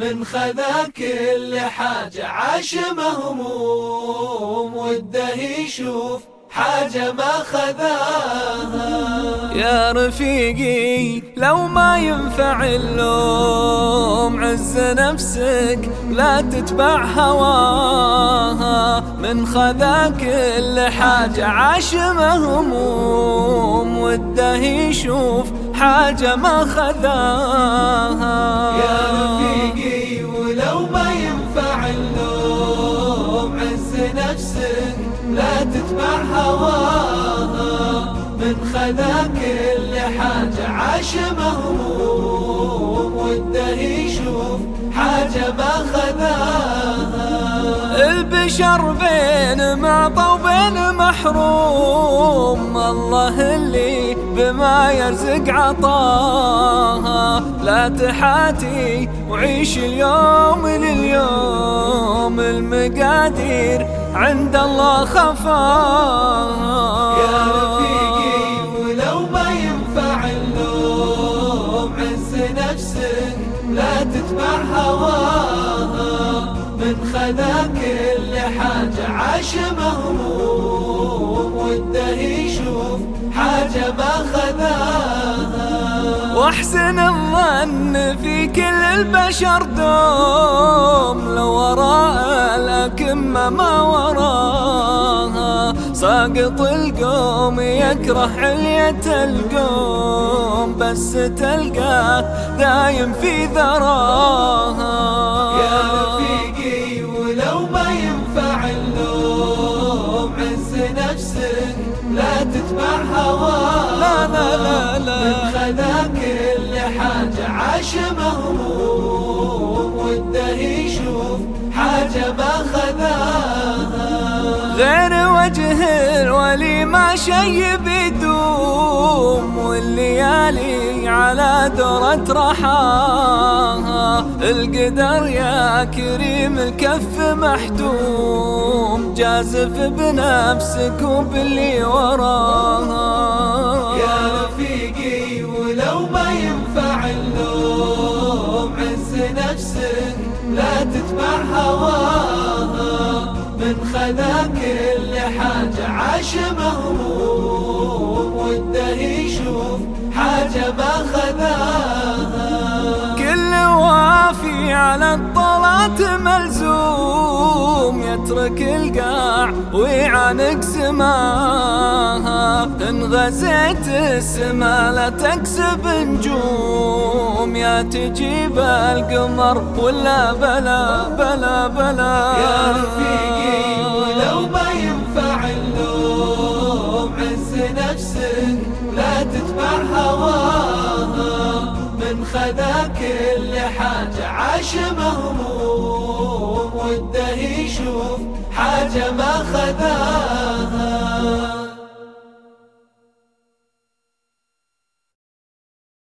من خذا كل حاجة عاش مهموم وده يشوف حاجة ما خذاها. يا رفيقي لو ما ينفع اللوم عز نفسك لا تتبع هواها. من خذا كل حاجة عاش مهموم وده يشوف حاجة ما خذاها. يا رفيقي ولو ما ينفع اللوم عز نفسك لا تتبع هواها. من خذا كل حاجة عاش مهموم وده يشوف حاجة ما خذاها البشر بين معطى وبين محروم الله اللي بما يرزق عطاها لا تحاتي وعيش اليوم لليوم المقادير عند الله خفاها نفسك لا تتبع هواها. من خذا كل حاجة عاش مهموم وده يشوف حاجة ما خذاها. واحسن الظن في كل البشر دوم لو وراء الأكمة ما وراها ساقط القوم يكره علية القوم بس تلقاه دايم في ذراها. يا رفيقي ولو ما ينفع اللوم عز نفسك لا تتبع هواها. لا لا لا لا. من خذا كل حاجة عاش مهموم وده يشوف حاجة ما خذاها. غير الولي ما شي بيدوم والليالي على درة رحاها. القدر يا كريم الكف محتوم جازف بنفسك وباللي وراها. يا رفيقي ولو ما ينفع اللوم عز نفسك لا تتبع هواها. من خذا عاش مهموم وده يشوف حاجة ما خذاها. كل وافي على الطلات ملزوم يترك القاع ويعانق سماها. إن غزيت السما لا تكسب نجوم يا تجيب القمر ولا بلا بلا بلا. يا رفيقي عز نفسك لا تتبع هواها. من خذا كل حاجة عاش مهموم وده يشوف حاجة ما خذاها.